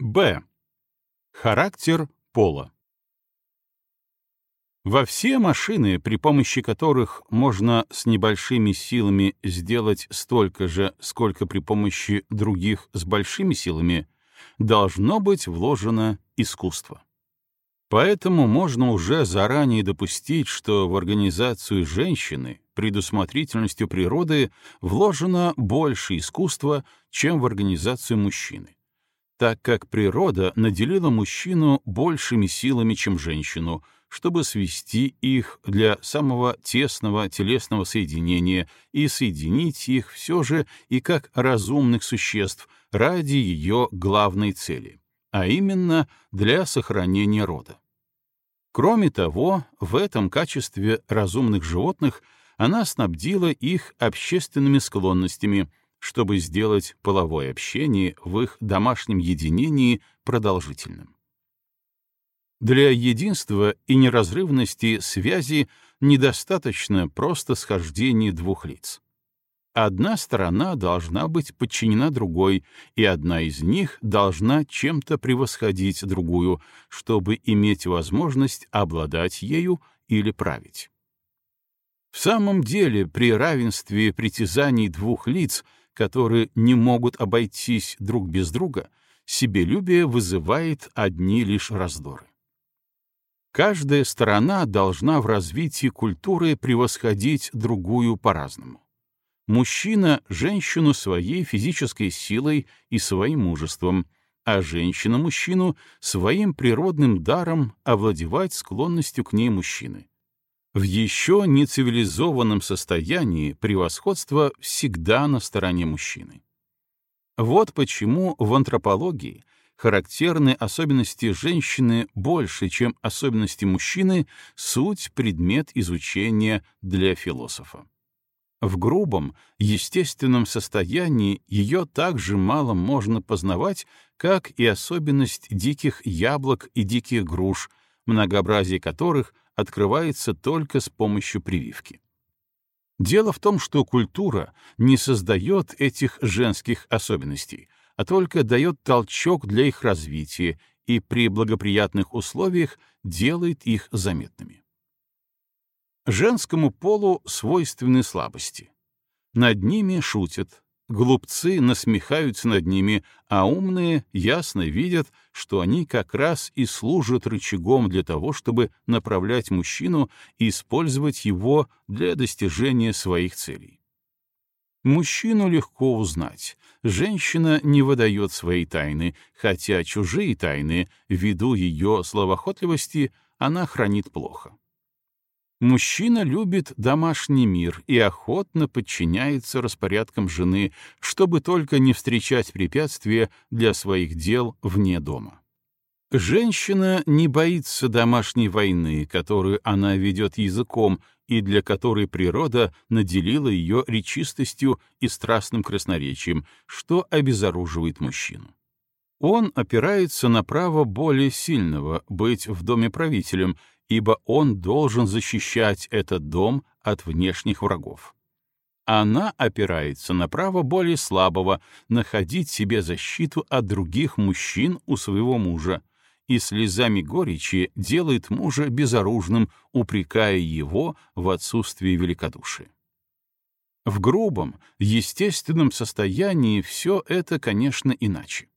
Б. Характер пола. Во все машины, при помощи которых можно с небольшими силами сделать столько же, сколько при помощи других с большими силами, должно быть вложено искусство. Поэтому можно уже заранее допустить, что в организацию женщины предусмотрительностью природы вложено больше искусства, чем в организацию мужчины так как природа наделила мужчину большими силами, чем женщину, чтобы свести их для самого тесного телесного соединения и соединить их все же и как разумных существ ради ее главной цели, а именно для сохранения рода. Кроме того, в этом качестве разумных животных она снабдила их общественными склонностями — чтобы сделать половое общение в их домашнем единении продолжительным. Для единства и неразрывности связи недостаточно просто схождения двух лиц. Одна сторона должна быть подчинена другой, и одна из них должна чем-то превосходить другую, чтобы иметь возможность обладать ею или править. В самом деле, при равенстве притязаний двух лиц — которые не могут обойтись друг без друга, себелюбие вызывает одни лишь раздоры. Каждая сторона должна в развитии культуры превосходить другую по-разному. Мужчина — женщину своей физической силой и своим мужеством, а женщина — мужчину своим природным даром овладевать склонностью к ней мужчины. В еще нецивилизованном состоянии превосходство всегда на стороне мужчины. Вот почему в антропологии характерны особенности женщины больше, чем особенности мужчины, суть предмет изучения для философа. В грубом, естественном состоянии ее так же мало можно познавать, как и особенность диких яблок и диких груш, многообразие которых открывается только с помощью прививки. Дело в том, что культура не создает этих женских особенностей, а только дает толчок для их развития и при благоприятных условиях делает их заметными. Женскому полу свойственны слабости. Над ними шутят, Глупцы насмехаются над ними, а умные ясно видят, что они как раз и служат рычагом для того, чтобы направлять мужчину и использовать его для достижения своих целей. Мужчину легко узнать. Женщина не выдает свои тайны, хотя чужие тайны, ввиду ее словоохотливости, она хранит плохо. Мужчина любит домашний мир и охотно подчиняется распорядкам жены, чтобы только не встречать препятствия для своих дел вне дома. Женщина не боится домашней войны, которую она ведет языком и для которой природа наделила ее речистостью и страстным красноречием, что обезоруживает мужчину. Он опирается на право более сильного быть в доме правителем ибо он должен защищать этот дом от внешних врагов. Она опирается на право более слабого находить себе защиту от других мужчин у своего мужа и слезами горечи делает мужа безоружным, упрекая его в отсутствии великодушия. В грубом, естественном состоянии все это, конечно, иначе.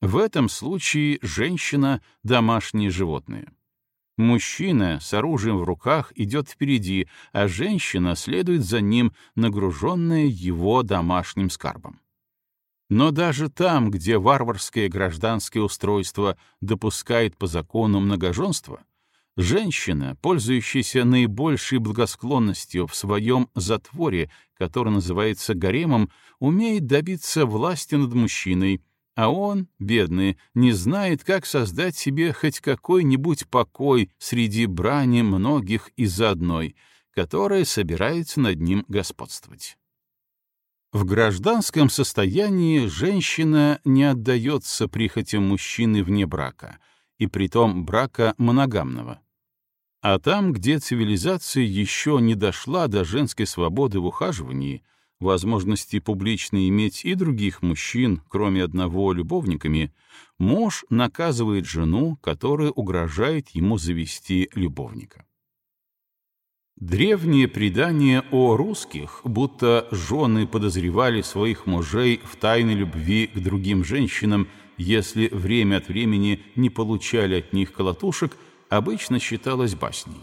В этом случае женщина — домашнее животное. Мужчина с оружием в руках идет впереди, а женщина следует за ним, нагруженная его домашним скарбом. Но даже там, где варварское гражданское устройство допускает по закону многоженство, женщина, пользующаяся наибольшей благосклонностью в своем затворе, который называется гаремом, умеет добиться власти над мужчиной, а он, бедный, не знает, как создать себе хоть какой-нибудь покой среди брани многих из-за одной, которая собирается над ним господствовать. В гражданском состоянии женщина не отдается прихотям мужчины вне брака, и притом брака моногамного. А там, где цивилизация еще не дошла до женской свободы в ухаживании — возможности публично иметь и других мужчин, кроме одного, любовниками, муж наказывает жену, которая угрожает ему завести любовника. Древнее предание о русских, будто жены подозревали своих мужей в тайной любви к другим женщинам, если время от времени не получали от них колотушек, обычно считалось басней.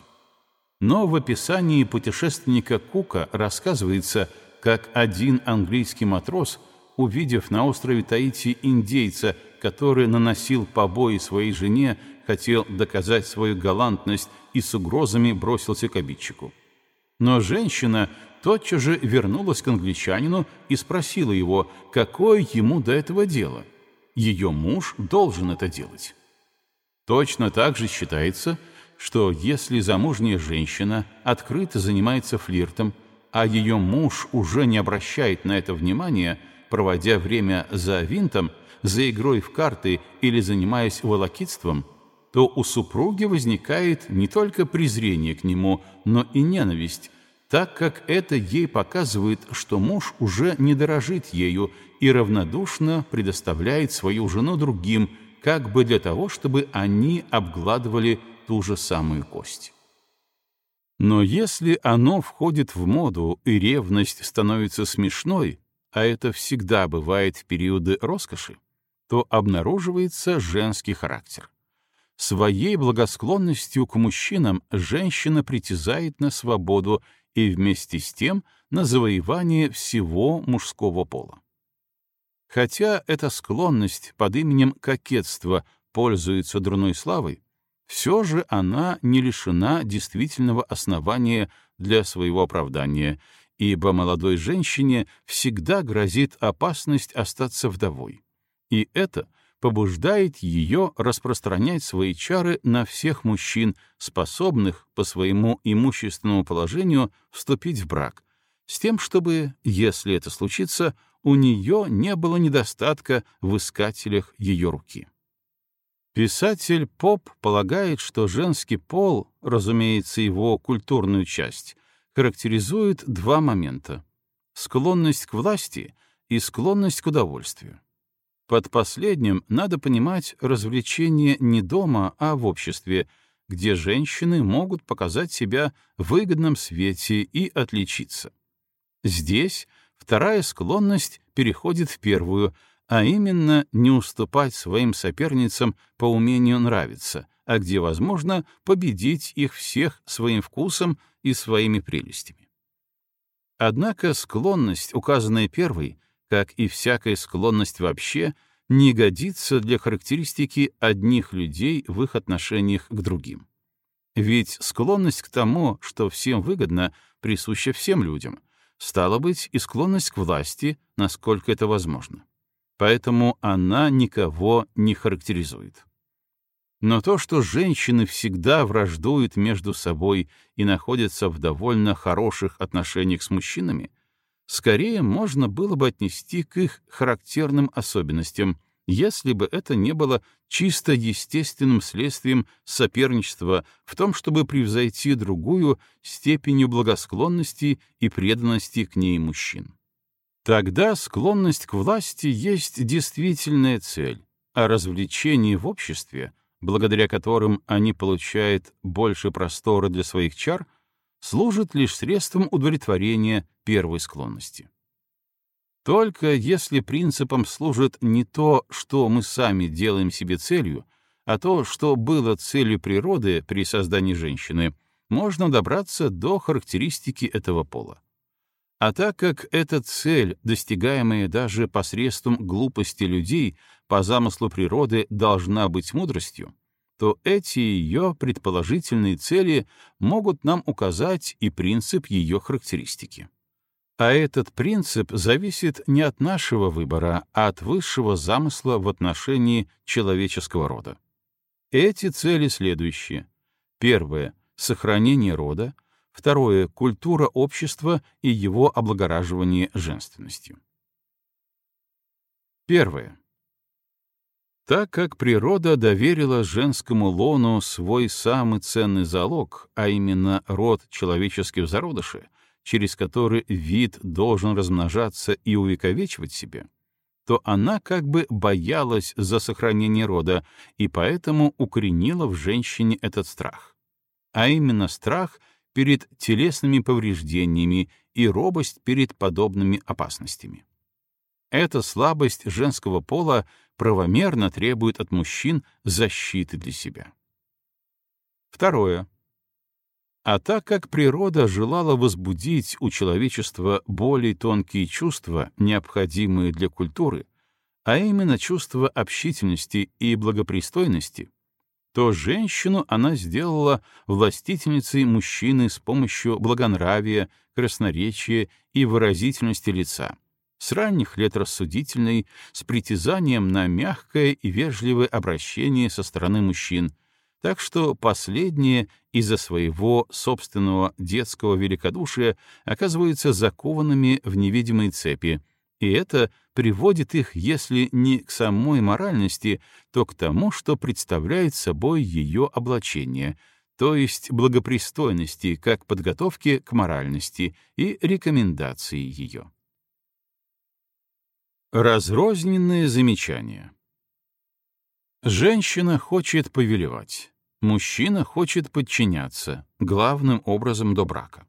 Но в описании путешественника Кука рассказывается, как один английский матрос, увидев на острове Таити индейца, который наносил побои своей жене, хотел доказать свою галантность и с угрозами бросился к обидчику. Но женщина тотчас же вернулась к англичанину и спросила его, какое ему до этого дело. Ее муж должен это делать. Точно так же считается, что если замужняя женщина открыто занимается флиртом, а ее муж уже не обращает на это внимания, проводя время за винтом, за игрой в карты или занимаясь волокитством, то у супруги возникает не только презрение к нему, но и ненависть, так как это ей показывает, что муж уже не дорожит ею и равнодушно предоставляет свою жену другим, как бы для того, чтобы они обгладывали ту же самую кость. Но если оно входит в моду и ревность становится смешной, а это всегда бывает в периоды роскоши, то обнаруживается женский характер. Своей благосклонностью к мужчинам женщина притязает на свободу и вместе с тем на завоевание всего мужского пола. Хотя эта склонность под именем кокетства пользуется дурной славой, все же она не лишена действительного основания для своего оправдания, ибо молодой женщине всегда грозит опасность остаться вдовой. И это — побуждает ее распространять свои чары на всех мужчин, способных по своему имущественному положению вступить в брак, с тем, чтобы, если это случится, у нее не было недостатка в искателях ее руки. Писатель Поп полагает, что женский пол, разумеется, его культурную часть, характеризует два момента — склонность к власти и склонность к удовольствию. Под последним надо понимать развлечение не дома, а в обществе, где женщины могут показать себя в выгодном свете и отличиться. Здесь вторая склонность переходит в первую, а именно не уступать своим соперницам по умению нравиться, а где возможно победить их всех своим вкусом и своими прелестями. Однако склонность, указанная первой, как и всякая склонность вообще, не годится для характеристики одних людей в их отношениях к другим. Ведь склонность к тому, что всем выгодно, присуща всем людям, стало быть, и склонность к власти, насколько это возможно. Поэтому она никого не характеризует. Но то, что женщины всегда враждуют между собой и находятся в довольно хороших отношениях с мужчинами — скорее можно было бы отнести к их характерным особенностям, если бы это не было чисто естественным следствием соперничества в том, чтобы превзойти другую степенью благосклонности и преданности к ней мужчин. Тогда склонность к власти есть действительная цель, а развлечения в обществе, благодаря которым они получают больше простора для своих чар, служит лишь средством удовлетворения первой склонности. Только если принципом служит не то, что мы сами делаем себе целью, а то, что было целью природы при создании женщины, можно добраться до характеристики этого пола. А так как эта цель, достигаемая даже посредством глупости людей, по замыслу природы должна быть мудростью, то эти ее предположительные цели могут нам указать и принцип ее характеристики. А этот принцип зависит не от нашего выбора, а от высшего замысла в отношении человеческого рода. Эти цели следующие. Первое — сохранение рода. Второе — культура общества и его облагораживание женственностью. Первое. Так как природа доверила женскому лону свой самый ценный залог, а именно род человеческих зародышей, через который вид должен размножаться и увековечивать себя, то она как бы боялась за сохранение рода и поэтому укоренила в женщине этот страх. А именно страх перед телесными повреждениями и робость перед подобными опасностями. Эта слабость женского пола правомерно требует от мужчин защиты для себя. Второе. А так как природа желала возбудить у человечества более тонкие чувства, необходимые для культуры, а именно чувство общительности и благопристойности, то женщину она сделала властительницей мужчины с помощью благонравия, красноречия и выразительности лица, с ранних лет рассудительной, с притязанием на мягкое и вежливое обращение со стороны мужчин — так что последние из-за своего собственного детского великодушия оказываются закованными в невидимые цепи, и это приводит их, если не к самой моральности, то к тому, что представляет собой ее облачение, то есть благопристойности как подготовки к моральности и рекомендации ее. Разрозненные замечания Женщина хочет повелевать. Мужчина хочет подчиняться, главным образом до брака.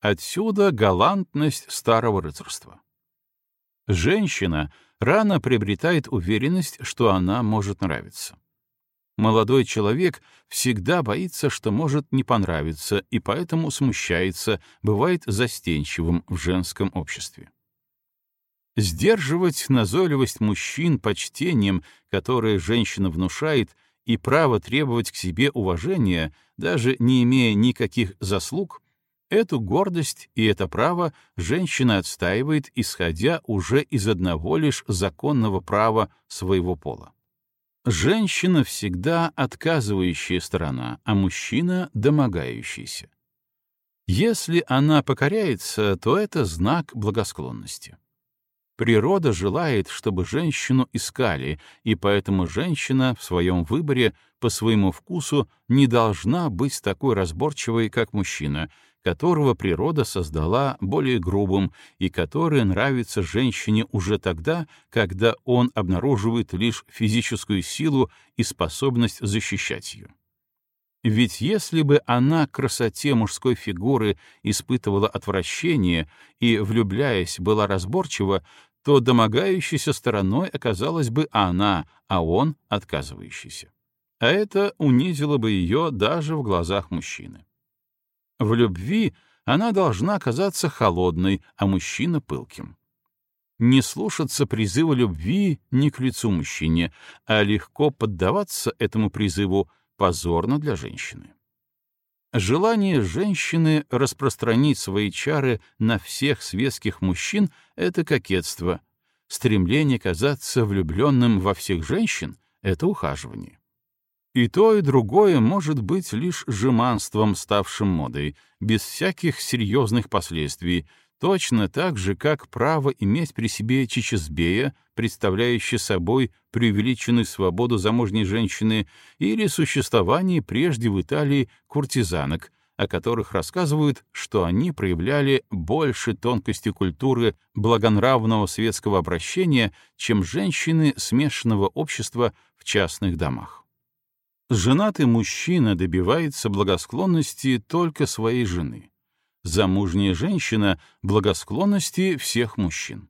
Отсюда галантность старого рыцарства. Женщина рано приобретает уверенность, что она может нравиться. Молодой человек всегда боится, что может не понравиться, и поэтому смущается, бывает застенчивым в женском обществе. Сдерживать назойливость мужчин почтением, которое женщина внушает, и право требовать к себе уважения, даже не имея никаких заслуг, эту гордость и это право женщина отстаивает, исходя уже из одного лишь законного права своего пола. Женщина всегда отказывающая сторона, а мужчина — домогающийся. Если она покоряется, то это знак благосклонности. Природа желает, чтобы женщину искали, и поэтому женщина в своем выборе по своему вкусу не должна быть такой разборчивой, как мужчина, которого природа создала более грубым и который нравится женщине уже тогда, когда он обнаруживает лишь физическую силу и способность защищать ее. Ведь если бы она к красоте мужской фигуры испытывала отвращение и, влюбляясь, была разборчива, то домогающейся стороной оказалась бы она, а он — отказывающийся. А это унизило бы ее даже в глазах мужчины. В любви она должна казаться холодной, а мужчина — пылким. Не слушаться призыва любви не к лицу мужчине, а легко поддаваться этому призыву позорно для женщины. Желание женщины распространить свои чары на всех светских мужчин — это кокетство. Стремление казаться влюбленным во всех женщин — это ухаживание. И то, и другое может быть лишь жеманством, ставшим модой, без всяких серьезных последствий, точно так же, как право иметь при себе чичизбея, представляющий собой преувеличенную свободу замужней женщины, или существование прежде в Италии куртизанок, о которых рассказывают, что они проявляли больше тонкости культуры благонравного светского обращения, чем женщины смешанного общества в частных домах. Женатый мужчина добивается благосклонности только своей жены, замужняя женщина — благосклонности всех мужчин.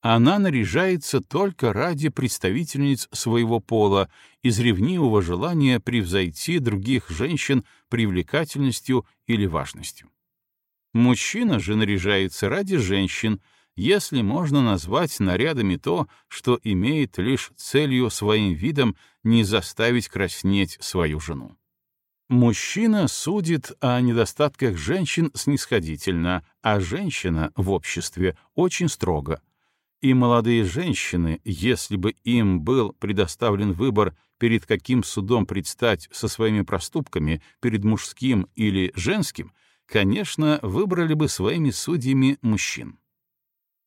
Она наряжается только ради представительниц своего пола, из ревнивого желания превзойти других женщин привлекательностью или важностью. Мужчина же наряжается ради женщин, если можно назвать нарядами то, что имеет лишь целью своим видом не заставить краснеть свою жену. Мужчина судит о недостатках женщин снисходительно, а женщина в обществе очень строго. И молодые женщины, если бы им был предоставлен выбор, перед каким судом предстать со своими проступками, перед мужским или женским, конечно, выбрали бы своими судьями мужчин.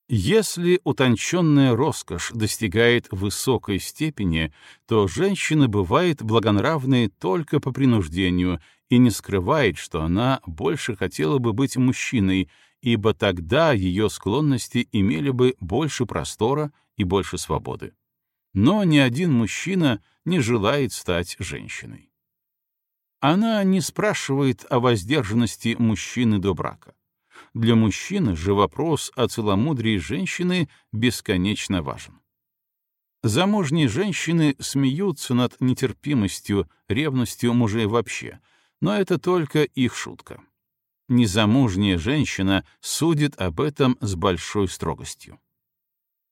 Если утонченная роскошь достигает высокой степени, то женщина бывает благонравной только по принуждению и не скрывает, что она больше хотела бы быть мужчиной, ибо тогда ее склонности имели бы больше простора и больше свободы. Но ни один мужчина не желает стать женщиной. Она не спрашивает о воздержанности мужчины до брака. Для мужчины же вопрос о целомудрии женщины бесконечно важен. Замужние женщины смеются над нетерпимостью, ревностью мужей вообще, но это только их шутка. Незамужняя женщина судит об этом с большой строгостью.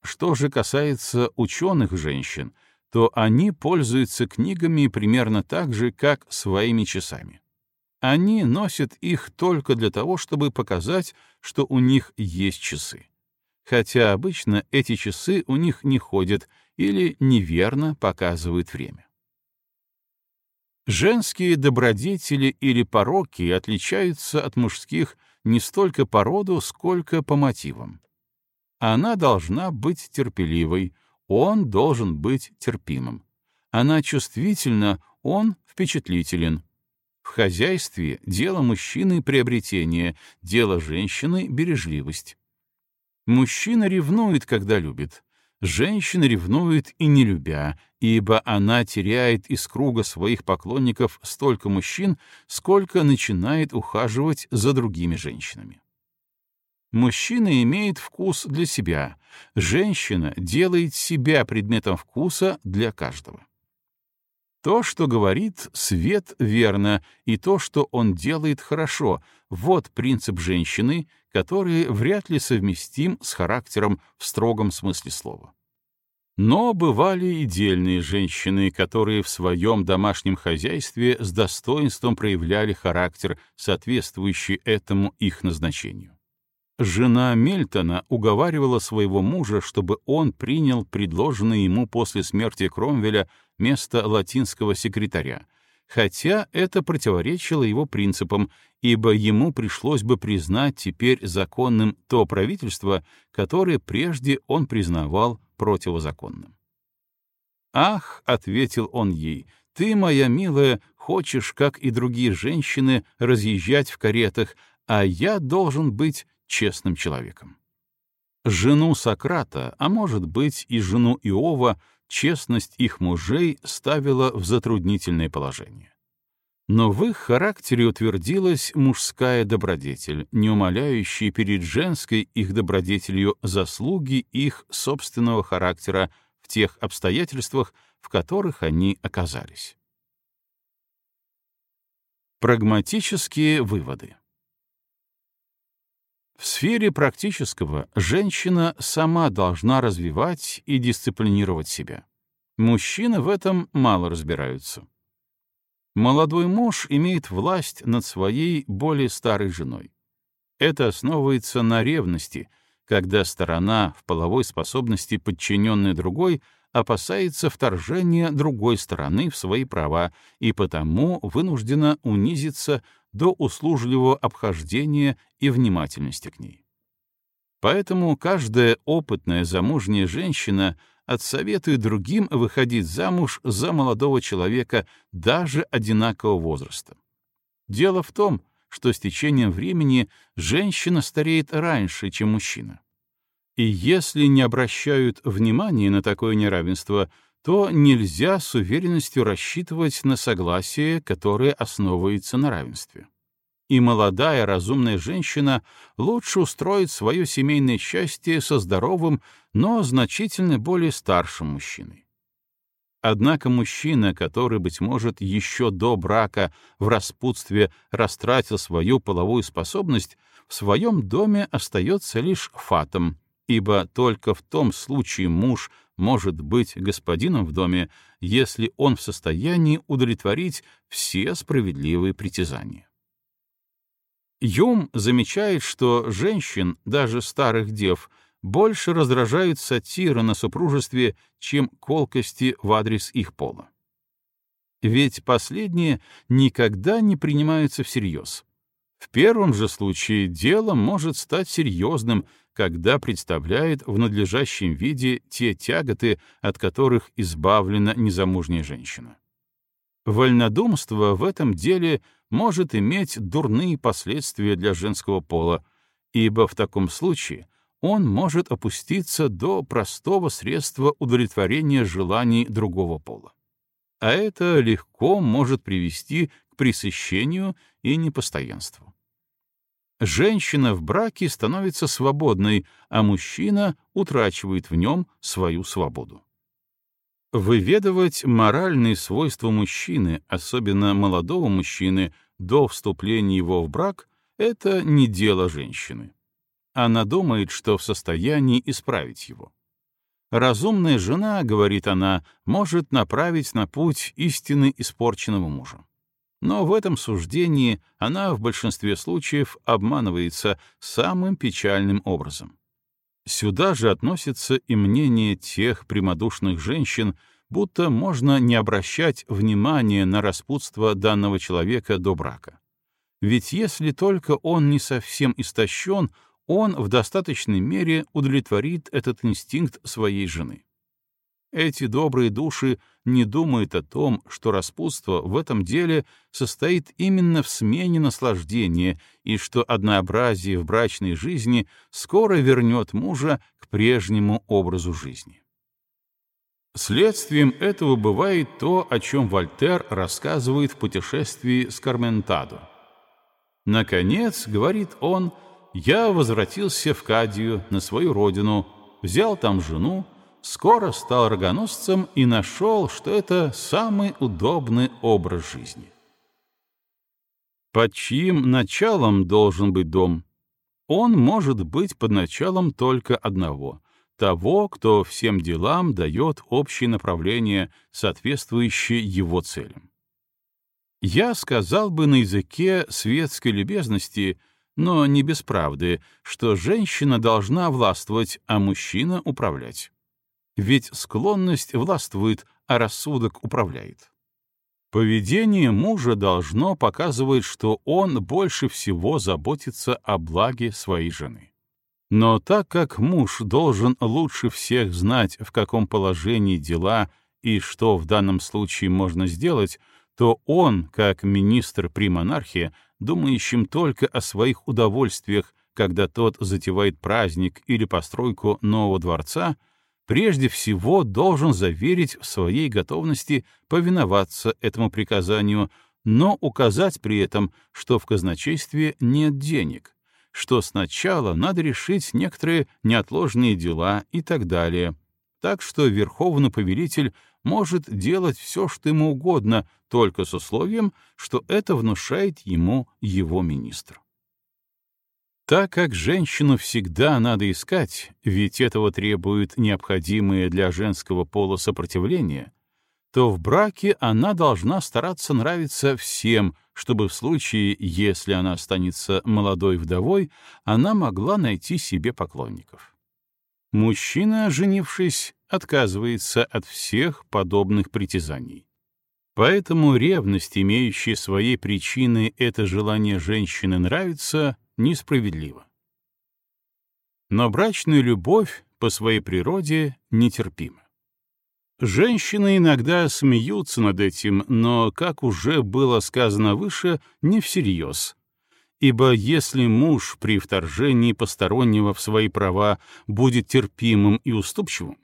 Что же касается ученых женщин, то они пользуются книгами примерно так же, как своими часами. Они носят их только для того, чтобы показать, что у них есть часы. Хотя обычно эти часы у них не ходят или неверно показывают время. Женские добродетели или пороки отличаются от мужских не столько по роду, сколько по мотивам. Она должна быть терпеливой, он должен быть терпимым. Она чувствительна, он впечатлителен. В хозяйстве дело мужчины — приобретение, дело женщины — бережливость. Мужчина ревнует, когда любит. Женщина ревнует и не любя, ибо она теряет из круга своих поклонников столько мужчин, сколько начинает ухаживать за другими женщинами. Мужчина имеет вкус для себя, женщина делает себя предметом вкуса для каждого. То, что говорит Свет, верно, и то, что он делает хорошо — вот принцип женщины, который вряд ли совместим с характером в строгом смысле слова. Но бывали и дельные женщины, которые в своем домашнем хозяйстве с достоинством проявляли характер, соответствующий этому их назначению. Жена Мельтона уговаривала своего мужа, чтобы он принял предложенное ему после смерти Кромвеля место латинского секретаря, хотя это противоречило его принципам, ибо ему пришлось бы признать теперь законным то правительство, которое прежде он признавал противозаконным. «Ах», — ответил он ей, — «ты, моя милая, хочешь, как и другие женщины, разъезжать в каретах, а я должен быть честным человеком». Жену Сократа, а может быть и жену Иова, честность их мужей ставила в затруднительное положение. Но в их характере утвердилась мужская добродетель, не умаляющая перед женской их добродетелью заслуги их собственного характера в тех обстоятельствах, в которых они оказались. Прагматические выводы В сфере практического женщина сама должна развивать и дисциплинировать себя. Мужчины в этом мало разбираются. Молодой муж имеет власть над своей более старой женой. Это основывается на ревности, когда сторона в половой способности, подчиненная другой, опасается вторжения другой стороны в свои права и потому вынуждена унизиться до услужливого обхождения и внимательности к ней. Поэтому каждая опытная замужняя женщина — отсоветует другим выходить замуж за молодого человека даже одинакового возраста. Дело в том, что с течением времени женщина стареет раньше, чем мужчина. И если не обращают внимания на такое неравенство, то нельзя с уверенностью рассчитывать на согласие, которое основывается на равенстве и молодая разумная женщина лучше устроит свое семейное счастье со здоровым, но значительно более старшим мужчиной. Однако мужчина, который, быть может, еще до брака в распутстве растратил свою половую способность, в своем доме остается лишь фатом, ибо только в том случае муж может быть господином в доме, если он в состоянии удовлетворить все справедливые притязания. Юм замечает, что женщин, даже старых дев, больше раздражают сатиры на супружестве, чем колкости в адрес их пола. Ведь последние никогда не принимаются всерьез. В первом же случае дело может стать серьезным, когда представляет в надлежащем виде те тяготы, от которых избавлена незамужняя женщина. Вольнодумство в этом деле может иметь дурные последствия для женского пола, ибо в таком случае он может опуститься до простого средства удовлетворения желаний другого пола. А это легко может привести к пресыщению и непостоянству. Женщина в браке становится свободной, а мужчина утрачивает в нем свою свободу. Выведывать моральные свойства мужчины, особенно молодого мужчины, до вступления его в брак — это не дело женщины. Она думает, что в состоянии исправить его. Разумная жена, говорит она, может направить на путь истины испорченного мужа. Но в этом суждении она в большинстве случаев обманывается самым печальным образом. Сюда же относится и мнение тех прямодушных женщин, будто можно не обращать внимания на распутство данного человека до брака. Ведь если только он не совсем истощен, он в достаточной мере удовлетворит этот инстинкт своей жены. Эти добрые души не думают о том, что распутство в этом деле состоит именно в смене наслаждения и что однообразие в брачной жизни скоро вернет мужа к прежнему образу жизни. Следствием этого бывает то, о чем Вольтер рассказывает в путешествии с Карментадо. Наконец, говорит он, — я возвратился в Кадию, на свою родину, взял там жену, скоро стал рогоносцем и нашел, что это самый удобный образ жизни. Под чьим началом должен быть дом? Он может быть под началом только одного — того, кто всем делам дает общее направление, соответствующее его целям. Я сказал бы на языке светской любезности — но не без правды, что женщина должна властвовать, а мужчина — управлять. Ведь склонность властвует, а рассудок управляет. Поведение мужа должно показывать, что он больше всего заботится о благе своей жены. Но так как муж должен лучше всех знать, в каком положении дела и что в данном случае можно сделать, то он, как министр при монархии, думающим только о своих удовольствиях, когда тот затевает праздник или постройку нового дворца, прежде всего должен заверить в своей готовности повиноваться этому приказанию, но указать при этом, что в казначействе нет денег, что сначала надо решить некоторые неотложные дела и так далее, так что верховный повелитель может делать все, что ему угодно, только с условием, что это внушает ему его министр. Так как женщину всегда надо искать, ведь этого требует необходимое для женского пола сопротивление, то в браке она должна стараться нравиться всем, чтобы в случае, если она останется молодой вдовой, она могла найти себе поклонников. Мужчина, женившись, отказывается от всех подобных притязаний. Поэтому ревность, имеющая своей причиной это желание женщины нравится, несправедлива. Но брачная любовь по своей природе нетерпима. Женщины иногда смеются над этим, но, как уже было сказано выше, не всерьез, Ибо если муж при вторжении постороннего в свои права будет терпимым и уступчивым,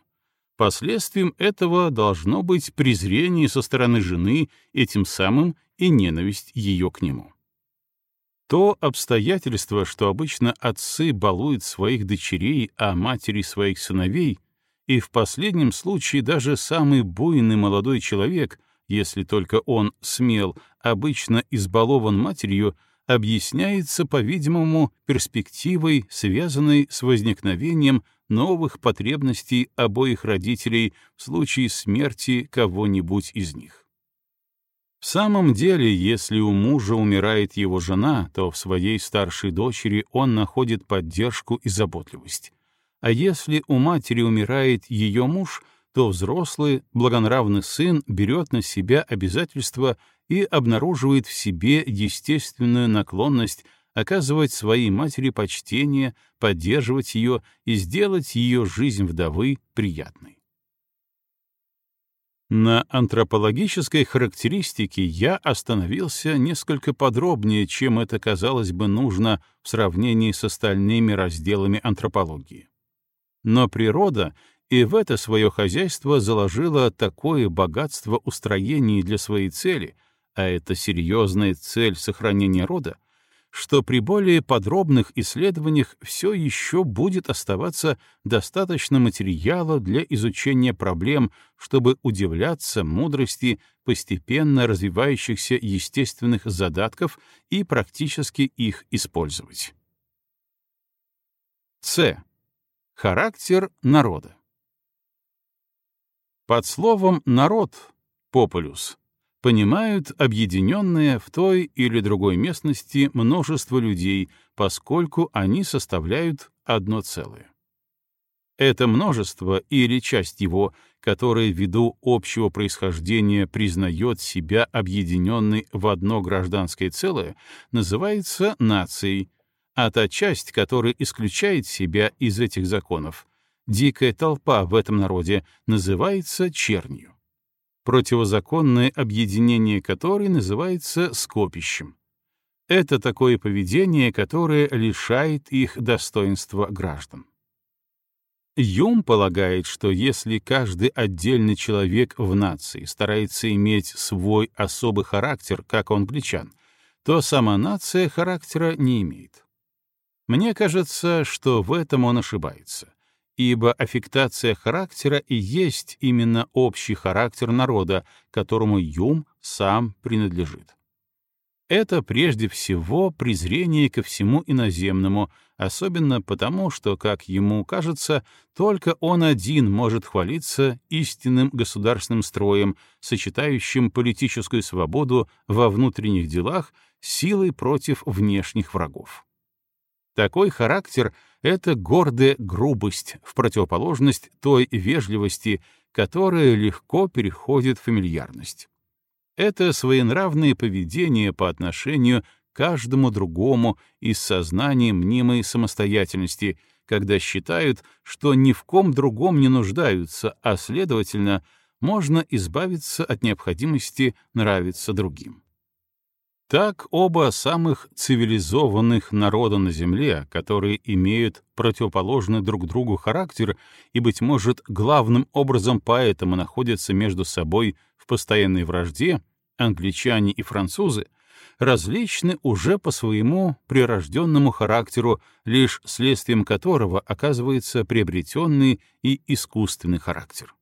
последствием этого должно быть презрение со стороны жены и тем самым и ненависть ее к нему. То обстоятельство, что обычно отцы балуют своих дочерей, а матери своих сыновей, и в последнем случае даже самый буйный молодой человек, если только он смел, обычно избалован матерью, объясняется, по-видимому, перспективой, связанной с возникновением новых потребностей обоих родителей в случае смерти кого-нибудь из них. В самом деле, если у мужа умирает его жена, то в своей старшей дочери он находит поддержку и заботливость. А если у матери умирает ее муж, то взрослый, благонравный сын берет на себя обязательство и обнаруживает в себе естественную наклонность оказывать своей матери почтение, поддерживать ее и сделать ее жизнь вдовы приятной. На антропологической характеристике я остановился несколько подробнее, чем это казалось бы нужно в сравнении с остальными разделами антропологии. Но природа и в это свое хозяйство заложила такое богатство устроений для своей цели, а это серьезная цель сохранения рода, что при более подробных исследованиях все еще будет оставаться достаточно материала для изучения проблем, чтобы удивляться мудрости постепенно развивающихся естественных задатков и практически их использовать. С. Характер народа. Под словом «народ» — «популюс» понимают объединенное в той или другой местности множество людей, поскольку они составляют одно целое. Это множество или часть его, которое ввиду общего происхождения признает себя объединенной в одно гражданское целое, называется нацией, а та часть, которая исключает себя из этих законов, дикая толпа в этом народе, называется чернью противозаконное объединение которой называется скопищем. Это такое поведение, которое лишает их достоинства граждан. Юм полагает, что если каждый отдельный человек в нации старается иметь свой особый характер, как у англичан, то сама нация характера не имеет. Мне кажется, что в этом он ошибается ибо аффектация характера и есть именно общий характер народа, которому Юм сам принадлежит. Это прежде всего презрение ко всему иноземному, особенно потому, что, как ему кажется, только он один может хвалиться истинным государственным строем, сочетающим политическую свободу во внутренних делах силой против внешних врагов. Такой характер — это гордая грубость в противоположность той вежливости, которая легко переходит в фамильярность. Это своенравное поведение по отношению к каждому другому из сознания мнимой самостоятельности, когда считают, что ни в ком другом не нуждаются, а, следовательно, можно избавиться от необходимости нравиться другим. Так оба самых цивилизованных народа на Земле, которые имеют противоположный друг другу характер и, быть может, главным образом поэтому находятся между собой в постоянной вражде, англичане и французы, различны уже по своему прирожденному характеру, лишь следствием которого оказывается приобретенный и искусственный характер.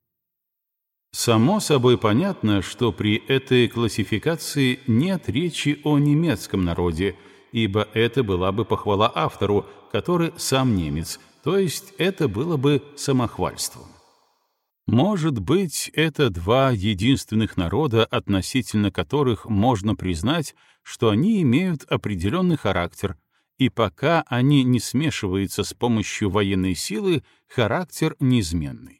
Само собой понятно, что при этой классификации нет речи о немецком народе, ибо это была бы похвала автору, который сам немец, то есть это было бы самохвальством. Может быть, это два единственных народа, относительно которых можно признать, что они имеют определенный характер, и пока они не смешиваются с помощью военной силы, характер неизменный.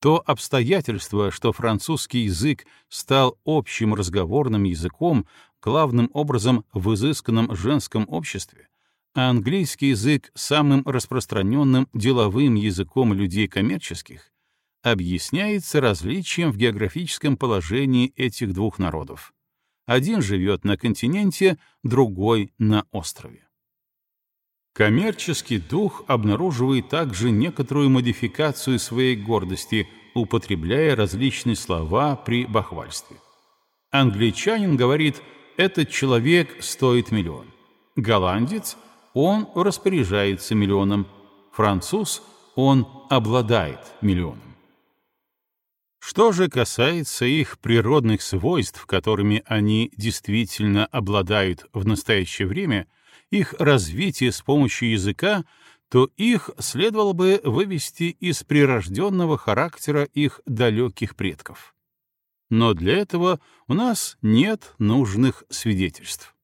То обстоятельство, что французский язык стал общим разговорным языком, главным образом в изысканном женском обществе, а английский язык самым распространенным деловым языком людей коммерческих, объясняется различием в географическом положении этих двух народов. Один живет на континенте, другой — на острове. Коммерческий дух обнаруживает также некоторую модификацию своей гордости, употребляя различные слова при бахвальстве. Англичанин говорит «этот человек стоит миллион». Голландец — он распоряжается миллионом. Француз — он обладает миллионом. Что же касается их природных свойств, которыми они действительно обладают в настоящее время — их развитие с помощью языка, то их следовало бы вывести из прирожденного характера их далеких предков. Но для этого у нас нет нужных свидетельств.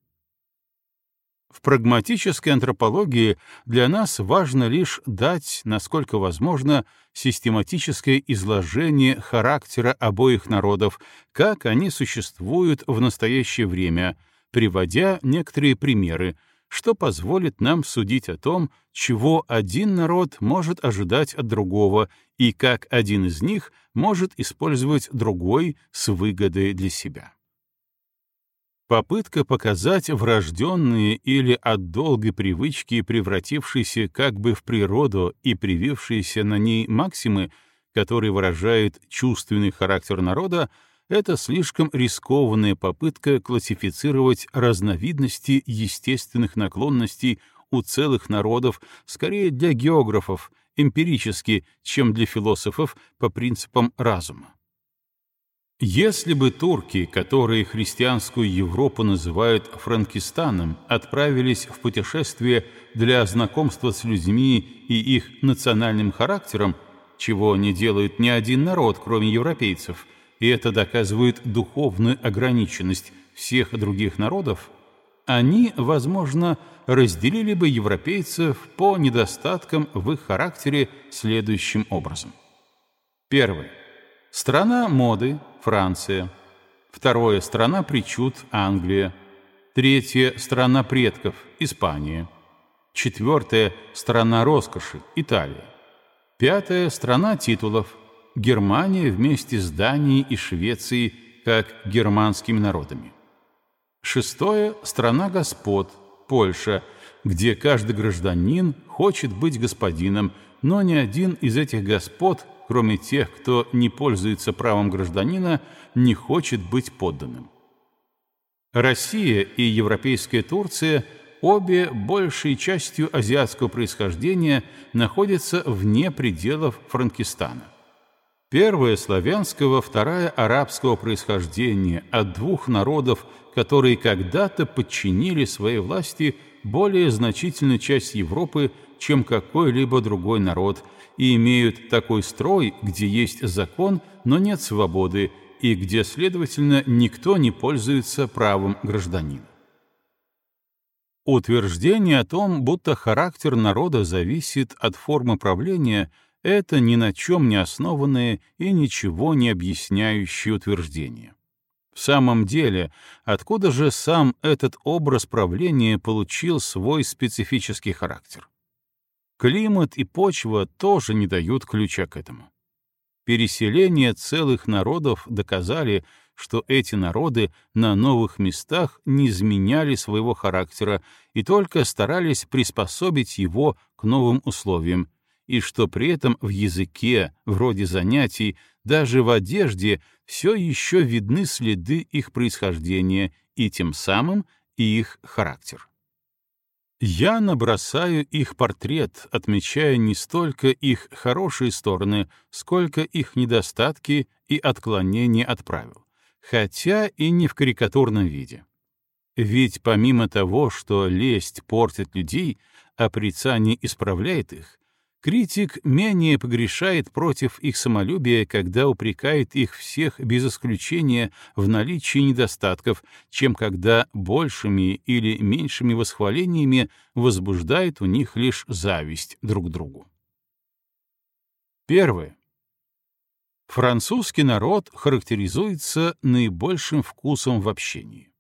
В прагматической антропологии для нас важно лишь дать, насколько возможно, систематическое изложение характера обоих народов, как они существуют в настоящее время, приводя некоторые примеры, что позволит нам судить о том, чего один народ может ожидать от другого и как один из них может использовать другой с выгодой для себя. Попытка показать врожденные или от долгой привычки превратившиеся как бы в природу и привившиеся на ней максимы, которые выражают чувственный характер народа, это слишком рискованная попытка классифицировать разновидности естественных наклонностей у целых народов скорее для географов, эмпирически, чем для философов по принципам разума. Если бы турки, которые христианскую Европу называют Франкистаном, отправились в путешествие для знакомства с людьми и их национальным характером, чего не делает ни один народ, кроме европейцев, и это доказывает духовную ограниченность всех других народов, они, возможно, разделили бы европейцев по недостаткам в их характере следующим образом. Первое. Страна моды — Франция. Второе — страна причуд — Англия. Третье — страна предков — Испания. Четвертое — страна роскоши — Италия. Пятое — страна титулов — Германия вместе с Данией и Швецией как германскими народами. Шестое — страна господ — Польша, где каждый гражданин хочет быть господином, но ни один из этих господ кроме тех, кто не пользуется правом гражданина, не хочет быть подданным. Россия и европейская Турция обе большей частью азиатского происхождения находятся вне пределов Франкистана. Первая славянского, вторая арабского происхождения от двух народов, которые когда-то подчинили своей власти более значительную часть Европы, чем какой-либо другой народ, и имеют такой строй, где есть закон, но нет свободы, и где, следовательно, никто не пользуется правом гражданина. Утверждение о том, будто характер народа зависит от формы правления, это ни на чем не основанное и ничего не объясняющее утверждение. В самом деле, откуда же сам этот образ правления получил свой специфический характер? Климат и почва тоже не дают ключа к этому. Переселение целых народов доказали, что эти народы на новых местах не изменяли своего характера и только старались приспособить его к новым условиям, и что при этом в языке, вроде занятий, даже в одежде все еще видны следы их происхождения и тем самым их характер. Я набросаю их портрет, отмечая не столько их хорошие стороны, сколько их недостатки и отклонения от правил, хотя и не в карикатурном виде. Ведь помимо того, что лесть портит людей, а прицание исправляет их, Критик менее погрешает против их самолюбия, когда упрекает их всех без исключения в наличии недостатков, чем когда большими или меньшими восхвалениями возбуждает у них лишь зависть друг к другу. Первое. Французский народ характеризуется наибольшим вкусом в общении.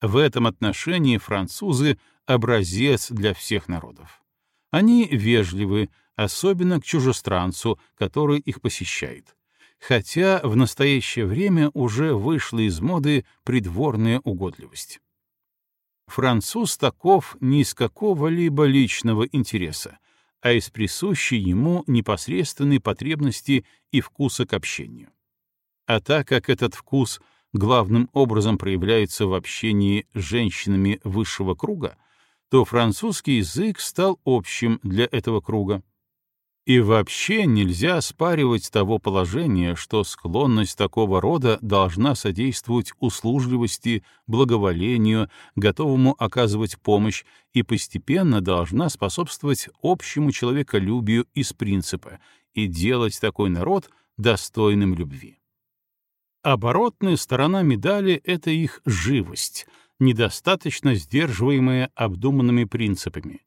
В этом отношении французы — образец для всех народов. Они вежливы, особенно к чужестранцу, который их посещает. Хотя в настоящее время уже вышла из моды придворная угодливость. Француз таков не из какого-либо личного интереса, а из присущей ему непосредственной потребности и вкуса к общению. А так как этот вкус главным образом проявляется в общении с женщинами высшего круга, то французский язык стал общим для этого круга. И вообще нельзя оспаривать того положения, что склонность такого рода должна содействовать услужливости, благоволению, готовому оказывать помощь и постепенно должна способствовать общему человеколюбию из принципа и делать такой народ достойным любви. Оборотная сторона медали — это их живость, недостаточно сдерживаемая обдуманными принципами,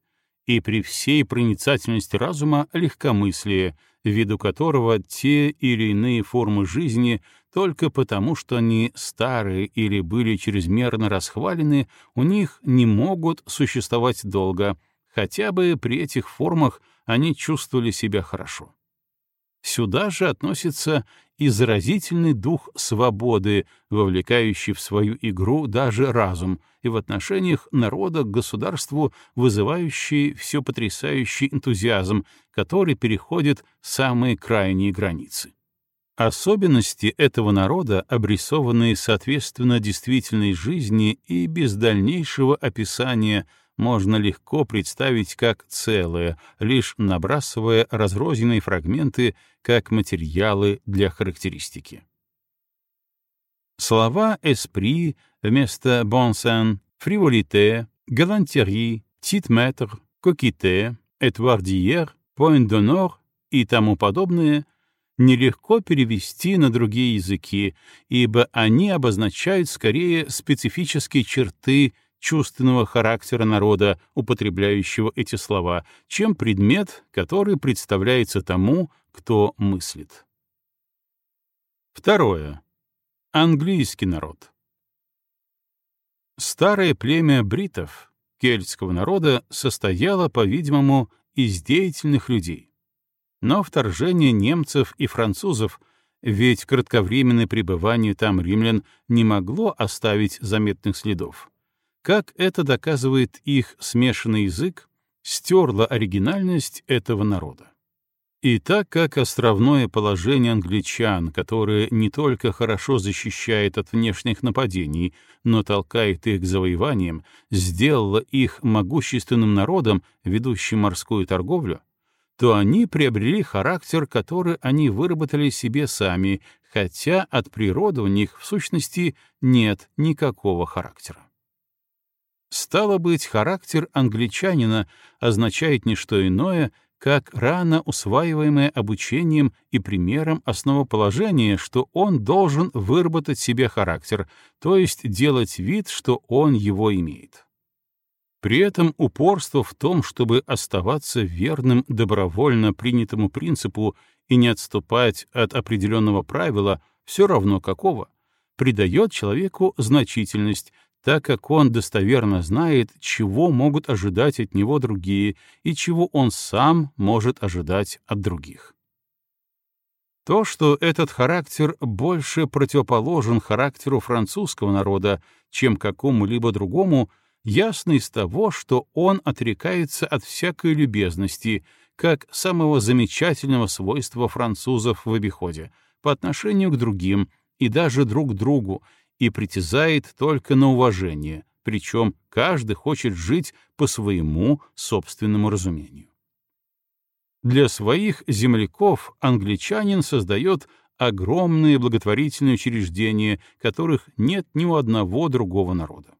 и при всей проницательности разума легкомыслие, ввиду которого те или иные формы жизни только потому, что они старые или были чрезмерно расхвалены, у них не могут существовать долго, хотя бы при этих формах они чувствовали себя хорошо. Сюда же относится и заразительный дух свободы, вовлекающий в свою игру даже разум, и в отношениях народа к государству вызывающий все потрясающий энтузиазм, который переходит самые крайние границы. Особенности этого народа, обрисованные соответственно действительной жизни и без дальнейшего описания, можно легко представить как целое, лишь набрасывая разрозненные фрагменты как материалы для характеристики. Слова «esprit» вместо «frivolité», «galanterie», «tit-maître», «coquité», «étoile «point d'honneur» и тому подобное нелегко перевести на другие языки, ибо они обозначают скорее специфические черты чувственного характера народа, употребляющего эти слова, чем предмет, который представляется тому, кто мыслит. Второе. Английский народ. Старое племя бритов, кельтского народа, состояло, по-видимому, из деятельных людей. Но вторжение немцев и французов, ведь кратковременное пребывание там римлян не могло оставить заметных следов, как это доказывает их смешанный язык, стерла оригинальность этого народа. И так как островное положение англичан, которое не только хорошо защищает от внешних нападений, но толкает их к завоеваниям, сделало их могущественным народом, ведущим морскую торговлю, то они приобрели характер, который они выработали себе сами, хотя от природы у них, в сущности, нет никакого характера. Стало быть, характер англичанина означает не что иное, как рано усваиваемое обучением и примером основоположение, что он должен выработать себе характер, то есть делать вид, что он его имеет. При этом упорство в том, чтобы оставаться верным добровольно принятому принципу и не отступать от определенного правила, все равно какого, придает человеку значительность, так как он достоверно знает, чего могут ожидать от него другие и чего он сам может ожидать от других. То, что этот характер больше противоположен характеру французского народа, чем какому-либо другому, ясно из того, что он отрекается от всякой любезности, как самого замечательного свойства французов в обиходе, по отношению к другим и даже друг к другу, и притязает только на уважение, причем каждый хочет жить по своему собственному разумению. Для своих земляков англичанин создает огромные благотворительные учреждения, которых нет ни у одного другого народа.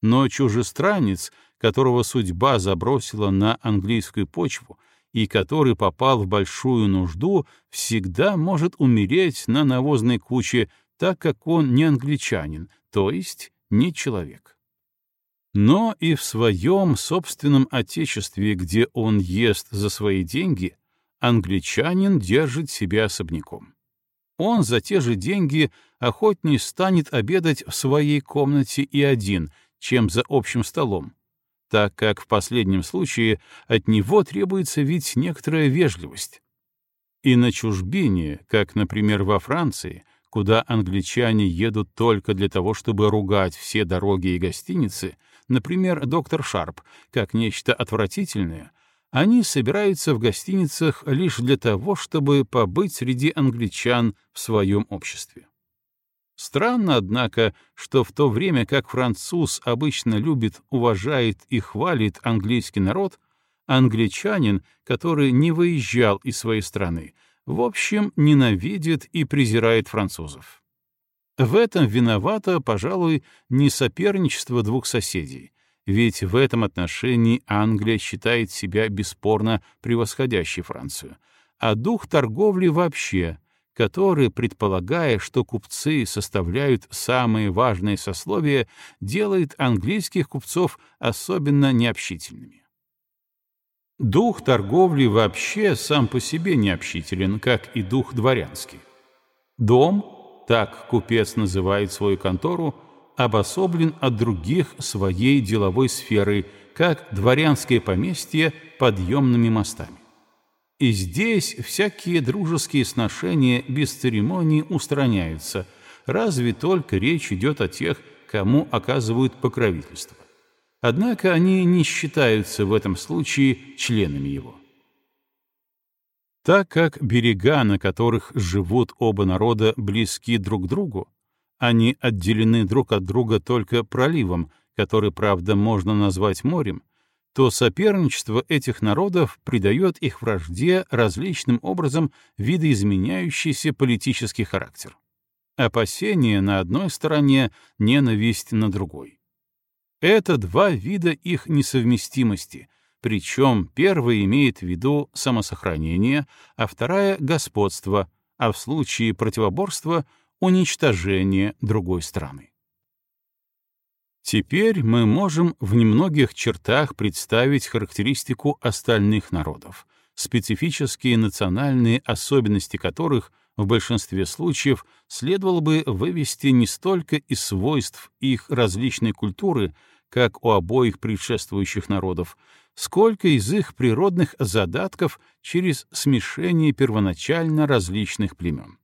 Но чужестранец, которого судьба забросила на английскую почву и который попал в большую нужду, всегда может умереть на навозной куче так как он не англичанин, то есть не человек. Но и в своем собственном отечестве, где он ест за свои деньги, англичанин держит себя особняком. Он за те же деньги охотнее станет обедать в своей комнате и один, чем за общим столом, так как в последнем случае от него требуется ведь некоторая вежливость. И на чужбине, как, например, во Франции, куда англичане едут только для того, чтобы ругать все дороги и гостиницы, например, доктор Шарп, как нечто отвратительное, они собираются в гостиницах лишь для того, чтобы побыть среди англичан в своем обществе. Странно, однако, что в то время как француз обычно любит, уважает и хвалит английский народ, англичанин, который не выезжал из своей страны, в общем, ненавидит и презирает французов. В этом виновато, пожалуй, не соперничество двух соседей, ведь в этом отношении Англия считает себя бесспорно превосходящей Францию, а дух торговли вообще, который, предполагая, что купцы составляют самые важные сословия, делает английских купцов особенно необщительными. Дух торговли вообще сам по себе не общителен, как и дух дворянский. Дом, так купец называет свою контору, обособлен от других своей деловой сферой, как дворянское поместье подъемными мостами. И здесь всякие дружеские сношения без церемоний устраняются, разве только речь идет о тех, кому оказывают покровительство. Однако они не считаются в этом случае членами его. Так как берега, на которых живут оба народа, близки друг к другу, они отделены друг от друга только проливом, который, правда, можно назвать морем, то соперничество этих народов придает их вражде различным образом видоизменяющийся политический характер. Опасение на одной стороне, ненависть на другой. Это два вида их несовместимости, причем первая имеет в виду самосохранение, а вторая — господство, а в случае противоборства — уничтожение другой страны. Теперь мы можем в немногих чертах представить характеристику остальных народов, специфические национальные особенности которых в большинстве случаев следовало бы вывести не столько из свойств их различной культуры, как у обоих предшествующих народов, сколько из их природных задатков через смешение первоначально различных племен.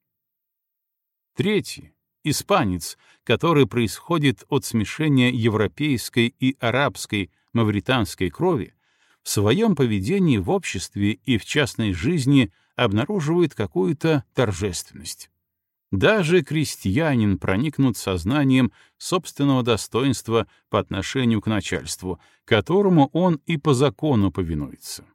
Третий — испанец, который происходит от смешения европейской и арабской, мавританской крови, в своем поведении в обществе и в частной жизни обнаруживает какую-то торжественность. Даже крестьянин проникнут сознанием собственного достоинства по отношению к начальству, которому он и по закону повинуется.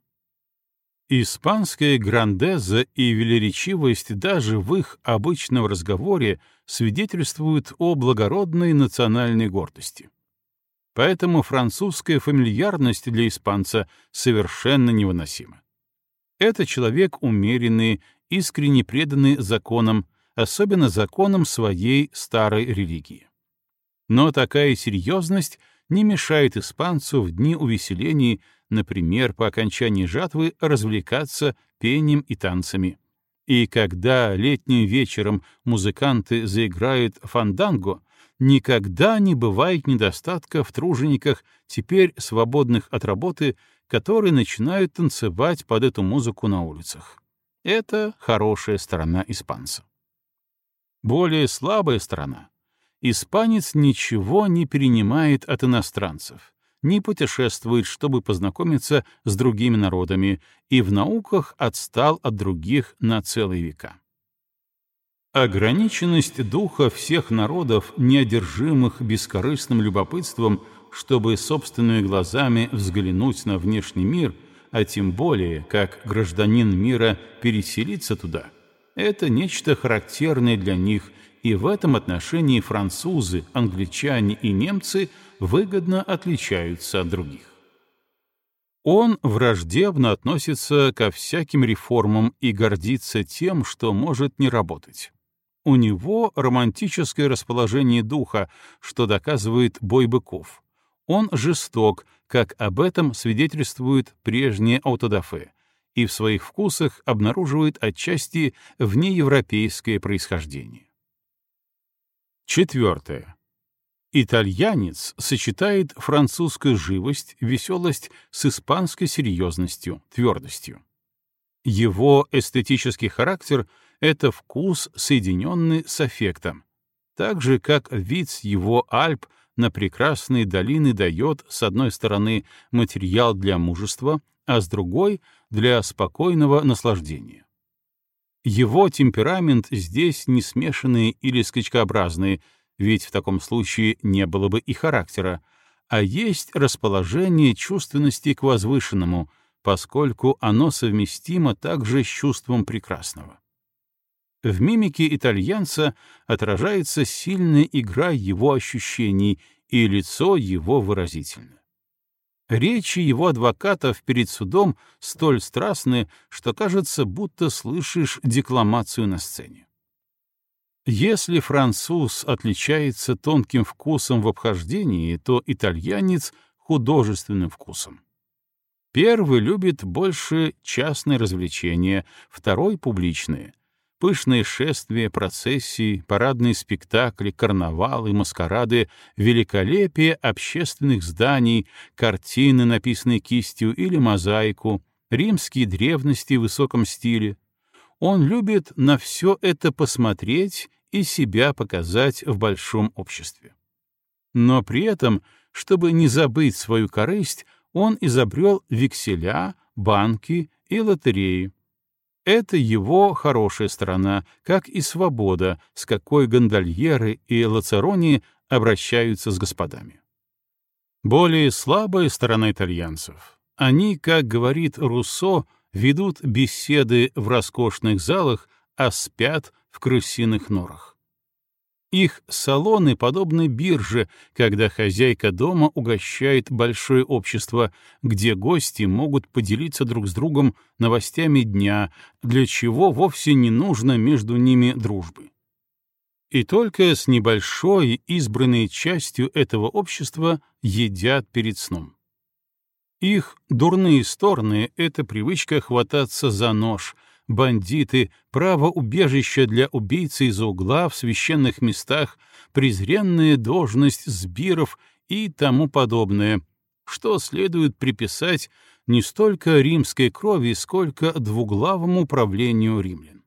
Испанская грандеза и велеречивость даже в их обычном разговоре свидетельствуют о благородной национальной гордости. Поэтому французская фамильярность для испанца совершенно невыносима. Это человек умеренный, искренне преданный законам, особенно законам своей старой религии. Но такая серьезность не мешает испанцу в дни увеселений, например, по окончании жатвы, развлекаться пением и танцами. И когда летним вечером музыканты заиграют фанданго, никогда не бывает недостатка в тружениках, теперь свободных от работы, которые начинают танцевать под эту музыку на улицах. Это хорошая сторона испанца. Более слабая сторона. Испанец ничего не перенимает от иностранцев, не путешествует, чтобы познакомиться с другими народами, и в науках отстал от других на целые века. Ограниченность духа всех народов, неодержимых бескорыстным любопытством, чтобы собственными глазами взглянуть на внешний мир, а тем более, как гражданин мира, переселиться туда — это нечто характерное для них, и в этом отношении французы, англичане и немцы выгодно отличаются от других. Он враждебно относится ко всяким реформам и гордится тем, что может не работать. У него романтическое расположение духа, что доказывает бой быков. Он жесток, как об этом свидетельствует прежнее аутодафе, и в своих вкусах обнаруживает отчасти внеевропейское происхождение. Четвертое. Итальянец сочетает французскую живость, веселость с испанской серьезностью, твердостью. Его эстетический характер — это вкус, соединенный с аффектом, так же, как вид его Альп на прекрасные долины дает, с одной стороны, материал для мужества, а с другой для спокойного наслаждения. Его темперамент здесь не смешанный или скачкообразный, ведь в таком случае не было бы и характера, а есть расположение чувственности к возвышенному, поскольку оно совместимо также с чувством прекрасного. В мимике итальянца отражается сильная игра его ощущений, и лицо его выразительно. Речи его адвокатов перед судом столь страстны, что кажется, будто слышишь декламацию на сцене. Если француз отличается тонким вкусом в обхождении, то итальянец — художественным вкусом. Первый любит больше частные развлечения, второй — публичные. Пышные шествия, процессии, парадные спектакли, карнавалы, маскарады, великолепие общественных зданий, картины, написанные кистью или мозаику, римские древности в высоком стиле. Он любит на все это посмотреть и себя показать в большом обществе. Но при этом, чтобы не забыть свою корысть, он изобрел векселя, банки и лотереи. Это его хорошая сторона, как и свобода, с какой гондольеры и лацарони обращаются с господами. Более слабая сторона итальянцев. Они, как говорит Руссо, ведут беседы в роскошных залах, а спят в крысиных норах. Их салоны подобны бирже, когда хозяйка дома угощает большое общество, где гости могут поделиться друг с другом новостями дня, для чего вовсе не нужно между ними дружбы. И только с небольшой избранной частью этого общества едят перед сном. Их дурные стороны — это привычка хвататься за нож — бандиты, право убежища для убийцы из угла в священных местах, презренная должность сбиров и тому подобное, что следует приписать не столько римской крови, сколько двуглавому правлению римлян.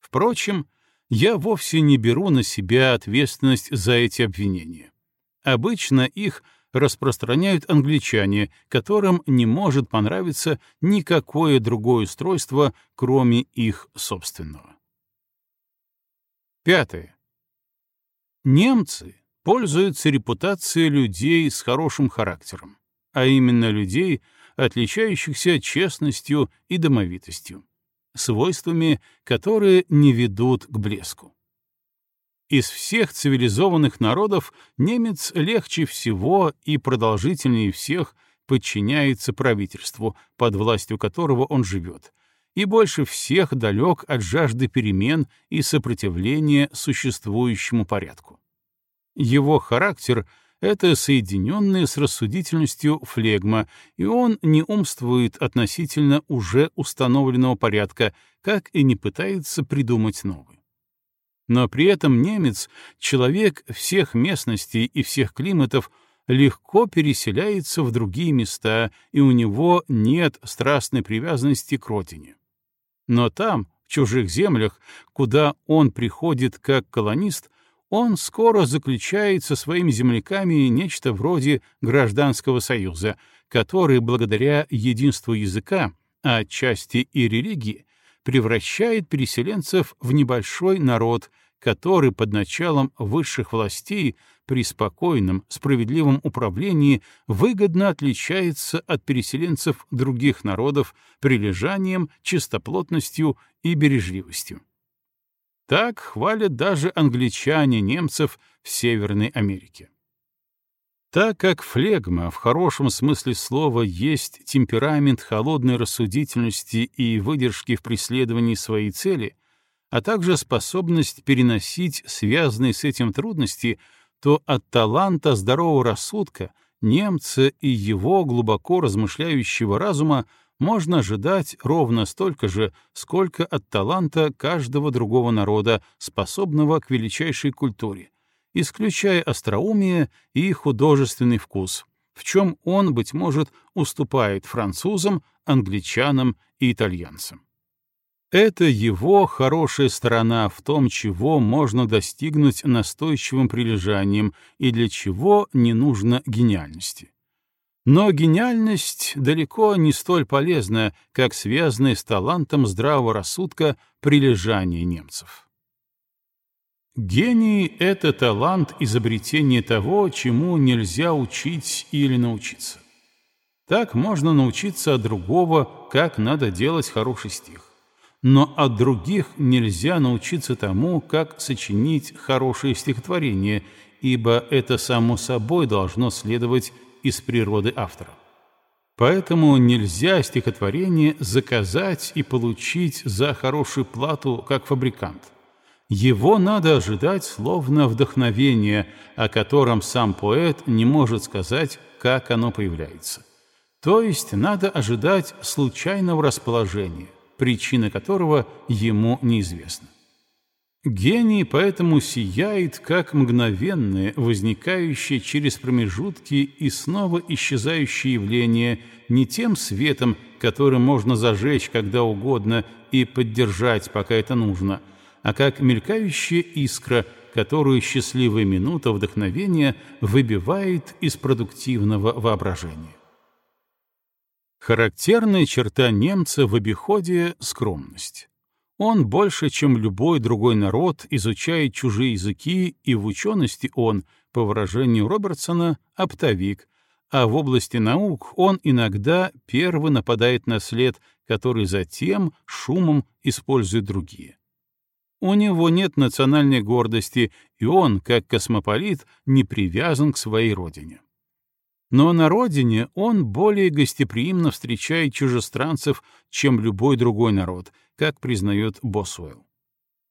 Впрочем, я вовсе не беру на себя ответственность за эти обвинения. Обычно их распространяют англичане, которым не может понравиться никакое другое устройство, кроме их собственного. Пятое. Немцы пользуются репутацией людей с хорошим характером, а именно людей, отличающихся честностью и домовитостью, свойствами, которые не ведут к блеску. Из всех цивилизованных народов немец легче всего и продолжительнее всех подчиняется правительству, под властью которого он живет, и больше всех далек от жажды перемен и сопротивления существующему порядку. Его характер — это соединенное с рассудительностью флегма, и он не умствует относительно уже установленного порядка, как и не пытается придумать новый. Но при этом немец, человек всех местностей и всех климатов, легко переселяется в другие места, и у него нет страстной привязанности к родине. Но там, в чужих землях, куда он приходит как колонист, он скоро заключает со своими земляками нечто вроде гражданского союза, который благодаря единству языка, а отчасти и религии, превращает переселенцев в небольшой народ, который под началом высших властей при спокойном, справедливом управлении выгодно отличается от переселенцев других народов прилежанием, чистоплотностью и бережливостью. Так хвалят даже англичане немцев в Северной Америке. Так как флегма в хорошем смысле слова есть темперамент холодной рассудительности и выдержки в преследовании своей цели, а также способность переносить связанные с этим трудности, то от таланта здорового рассудка, немца и его глубоко размышляющего разума можно ожидать ровно столько же, сколько от таланта каждого другого народа, способного к величайшей культуре, исключая остроумие и художественный вкус, в чем он, быть может, уступает французам, англичанам и итальянцам. Это его хорошая сторона в том, чего можно достигнуть настойчивым прилежанием и для чего не нужно гениальности. Но гениальность далеко не столь полезна, как связанная с талантом здравого рассудка прилежание немцев. Гений — это талант изобретения того, чему нельзя учить или научиться. Так можно научиться от другого, как надо делать хороший стих. Но от других нельзя научиться тому, как сочинить хорошее стихотворение, ибо это само собой должно следовать из природы автора. Поэтому нельзя стихотворение заказать и получить за хорошую плату, как фабрикант его надо ожидать словно вдохновение, о котором сам поэт не может сказать, как оно появляется. То есть надо ожидать случайного расположения, причина которого ему неизвестна. Гений поэтому сияет, как мгновенное, возникающее через промежутки и снова исчезающее явление, не тем светом, который можно зажечь когда угодно и поддержать, пока это нужно, а как мелькающая искра, которую счастливая минута вдохновения выбивает из продуктивного воображения. Характерная черта немца в обиходе — скромность. Он больше, чем любой другой народ, изучает чужие языки, и в учености он, по выражению Робертсона, оптовик, а в области наук он иногда первый нападает на след, который затем шумом используют другие. У него нет национальной гордости, и он, как космополит, не привязан к своей родине. Но на родине он более гостеприимно встречает чужестранцев, чем любой другой народ, как признает Босуэлл.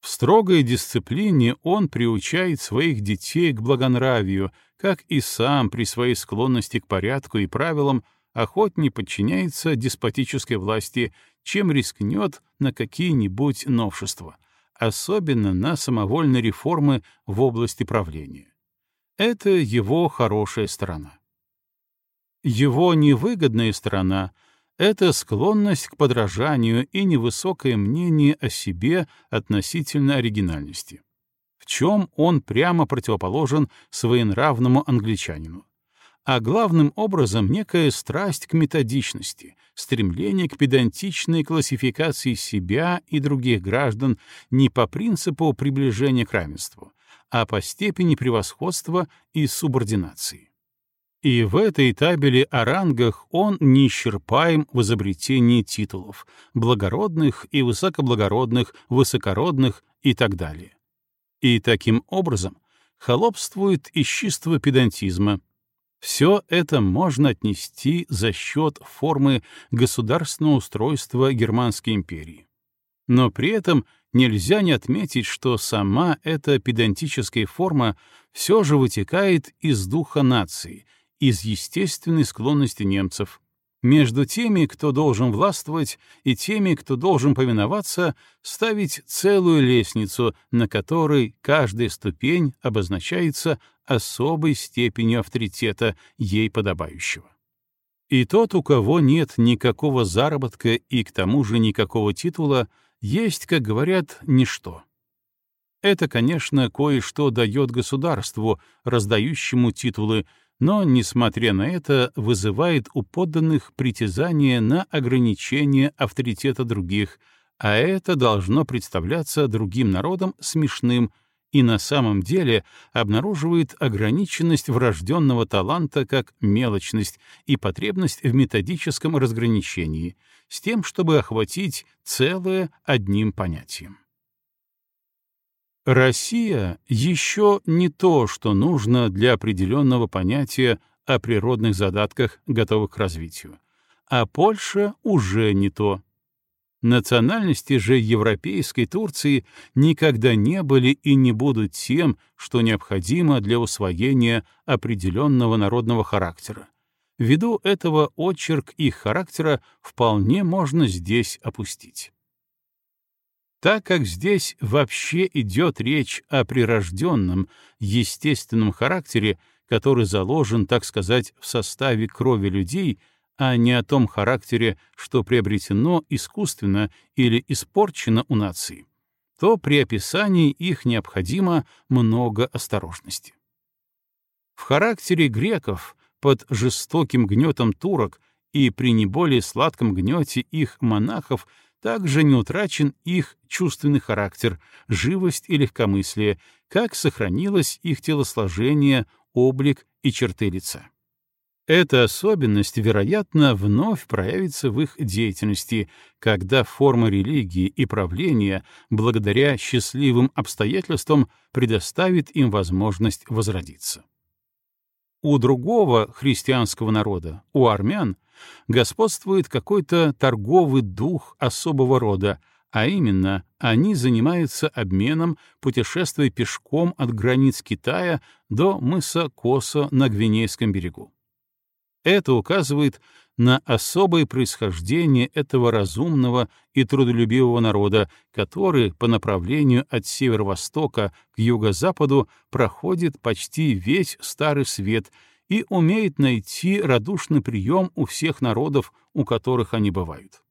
В строгой дисциплине он приучает своих детей к благонравию, как и сам при своей склонности к порядку и правилам охотнее подчиняется деспотической власти, чем рискнет на какие-нибудь новшества, особенно на самовольные реформы в области правления. Это его хорошая сторона. Его невыгодная сторона — это склонность к подражанию и невысокое мнение о себе относительно оригинальности, в чем он прямо противоположен своенравному англичанину. А главным образом некая страсть к методичности, стремление к педантичной классификации себя и других граждан не по принципу приближения к равенству, а по степени превосходства и субординации. И в этой табели о рангах он неисчерпаем в изобретении титулов — благородных и высокоблагородных, высокородных и так далее. И таким образом холопствует из чистого педантизма. Все это можно отнести за счет формы государственного устройства Германской империи. Но при этом нельзя не отметить, что сама эта педантическая форма все же вытекает из духа нации — из естественной склонности немцев. Между теми, кто должен властвовать, и теми, кто должен повиноваться, ставить целую лестницу, на которой каждая ступень обозначается особой степенью авторитета, ей подобающего. И тот, у кого нет никакого заработка и к тому же никакого титула, есть, как говорят, ничто. Это, конечно, кое-что дает государству, раздающему титулы, но, несмотря на это, вызывает у подданных притязание на ограничение авторитета других, а это должно представляться другим народам смешным и на самом деле обнаруживает ограниченность врожденного таланта как мелочность и потребность в методическом разграничении, с тем, чтобы охватить целое одним понятием. Россия еще не то, что нужно для определенного понятия о природных задатках, готовых к развитию, а Польша уже не то. Национальности же европейской Турции никогда не были и не будут тем, что необходимо для усвоения определенного народного характера. Ввиду этого очерк их характера вполне можно здесь опустить. Так как здесь вообще идет речь о прирожденном, естественном характере, который заложен, так сказать, в составе крови людей, а не о том характере, что приобретено искусственно или испорчено у нации, то при описании их необходимо много осторожности. В характере греков под жестоким гнетом турок и при не более сладком гнете их монахов также не утрачен их чувственный характер, живость и легкомыслие, как сохранилось их телосложение, облик и черты лица. Эта особенность, вероятно, вновь проявится в их деятельности, когда форма религии и правления, благодаря счастливым обстоятельствам, предоставит им возможность возродиться. У другого христианского народа, у армян, господствует какой-то торговый дух особого рода, а именно, они занимаются обменом, путешествуя пешком от границ Китая до мыса Косо на Гвинейском берегу. Это указывает на особое происхождение этого разумного и трудолюбивого народа, который по направлению от северо-востока к юго-западу проходит почти весь Старый Свет и умеет найти радушный прием у всех народов, у которых они бывают.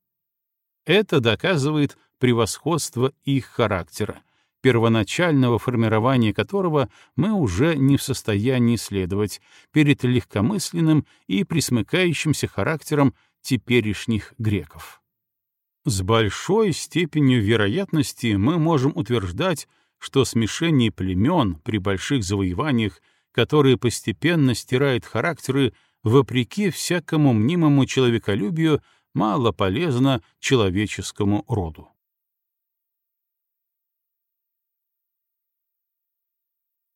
Это доказывает превосходство их характера, первоначального формирования которого мы уже не в состоянии следовать перед легкомысленным и присмыкающимся характером теперешних греков. С большой степенью вероятности мы можем утверждать, что смешение племен при больших завоеваниях, которые постепенно стирают характеры, вопреки всякому мнимому человеколюбию, мало полезно человеческому роду.